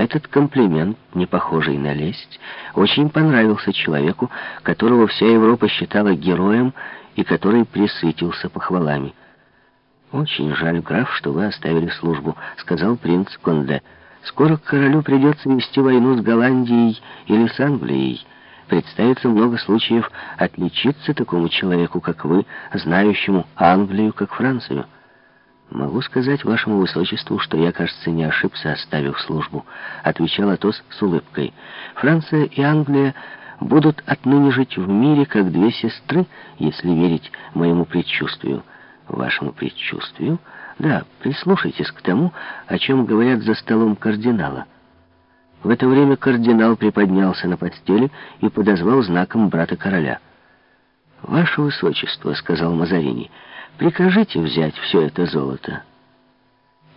Этот комплимент, не похожий на лесть, очень понравился человеку, которого вся Европа считала героем и который присытился похвалами. «Очень жаль, граф, что вы оставили службу», — сказал принц Конде. «Скоро королю придется вести войну с Голландией или с Англией. Представится много случаев отличиться такому человеку, как вы, знающему Англию как Францию». «Могу сказать вашему высочеству, что я, кажется, не ошибся, оставив службу», — отвечал Атос с улыбкой. «Франция и Англия будут отныне жить в мире, как две сестры, если верить моему предчувствию». «Вашему предчувствию?» «Да, прислушайтесь к тому, о чем говорят за столом кардинала». В это время кардинал приподнялся на постели и подозвал знаком брата короля. «Ваше высочество», — сказал Мазарини, — Прикажите взять все это золото».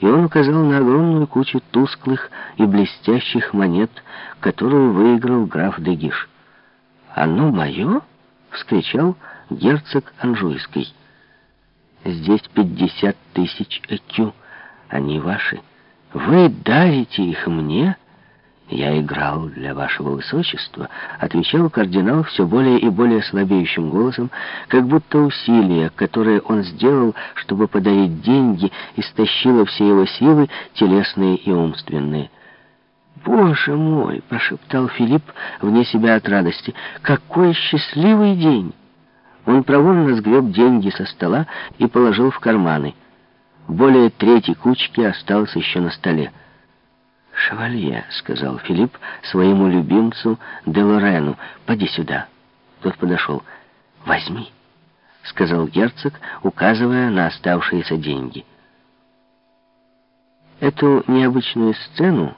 И он указал на огромную кучу тусклых и блестящих монет, которую выиграл граф Дегиш. «Оно мое?» — вскричал герцог Анжуйский. «Здесь пятьдесят тысяч экю. Они ваши. Вы дарите их мне?» «Я играл для вашего высочества», — отвечал кардинал все более и более слабеющим голосом, как будто усилие, которое он сделал, чтобы подарить деньги, истощило все его силы, телесные и умственные. «Боже мой!» — прошептал Филипп вне себя от радости. «Какой счастливый день!» Он проворно сгреб деньги со стола и положил в карманы. Более трети кучки осталось еще на столе. «Шевалье», — сказал Филипп своему любимцу Делорену, — «поди сюда». Тот подошел. «Возьми», — сказал герцог, указывая на оставшиеся деньги. Эту необычную сцену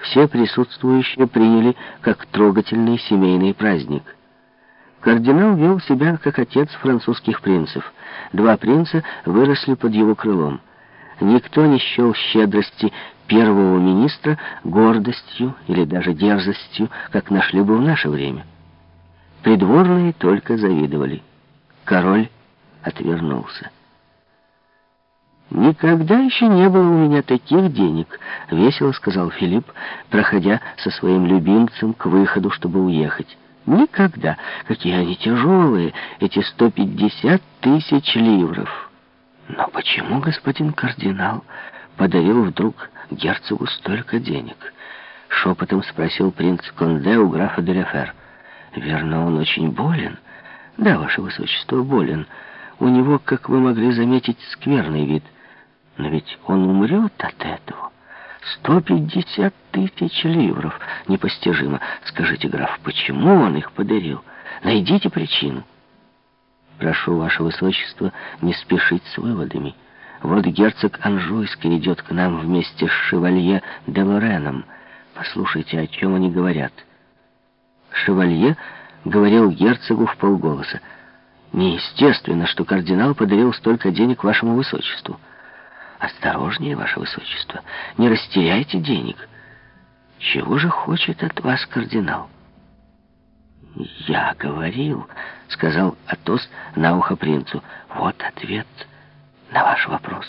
все присутствующие приняли как трогательный семейный праздник. Кардинал вел себя как отец французских принцев. Два принца выросли под его крылом. Никто не счел щедрости первого министра гордостью или даже дерзостью, как нашли бы в наше время. Придворные только завидовали. Король отвернулся. «Никогда еще не было у меня таких денег», — весело сказал Филипп, проходя со своим любимцем к выходу, чтобы уехать. «Никогда! Какие они тяжелые, эти сто пятьдесят тысяч ливров!» «Но почему господин кардинал подарил вдруг герцогу столько денег?» Шепотом спросил принц Конде у графа Деляфер. «Верно, он очень болен?» «Да, ваше высочество, болен. У него, как вы могли заметить, скверный вид. Но ведь он умрет от этого. Сто пятьдесят тысяч ливров. Непостижимо. Скажите, граф, почему он их подарил? Найдите причину». «Прошу, ваше высочество, не спешить с выводами». Вот герцог Анжуйский идет к нам вместе с шевалье де Лореном. Послушайте, о чем они говорят. Шевалье говорил герцогу в полголоса. Неестественно, что кардинал подарил столько денег вашему высочеству. Осторожнее, ваше высочество, не растеряйте денег. Чего же хочет от вас кардинал? «Я говорил», — сказал Атос на ухо принцу. «Вот ответ» на ваш вопрос.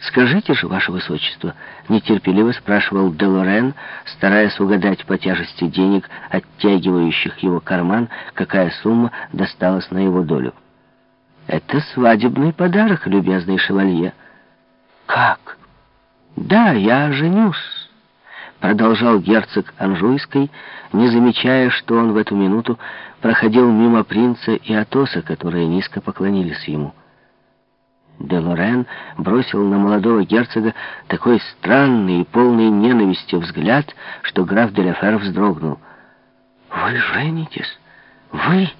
«Скажите же, ваше высочество», — нетерпеливо спрашивал Делорен, стараясь угадать по тяжести денег, оттягивающих его карман, какая сумма досталась на его долю. «Это свадебный подарок, любезный шевалье». «Как?» «Да, я женюсь», — продолжал герцог Анжуйской, не замечая, что он в эту минуту проходил мимо принца и Атоса, которые низко поклонились ему. Де Лорен бросил на молодого герцога такой странный и полный ненависти взгляд, что граф де Лефер вздрогнул. «Вы женитесь? Вы?»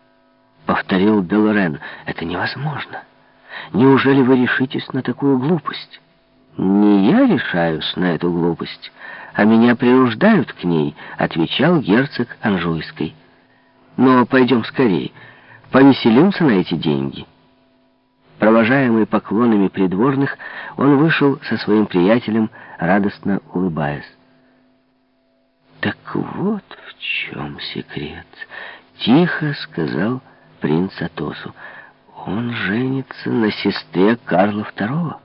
— повторил де Лорен. «Это невозможно. Неужели вы решитесь на такую глупость?» «Не я решаюсь на эту глупость, а меня принуждают к ней», — отвечал герцог Анжуйской. «Но пойдем скорее, повеселимся на эти деньги». Провожаемый поклонами придворных, он вышел со своим приятелем, радостно улыбаясь. «Так вот в чем секрет», — тихо сказал принц Атосу. «Он женится на сестре Карла II».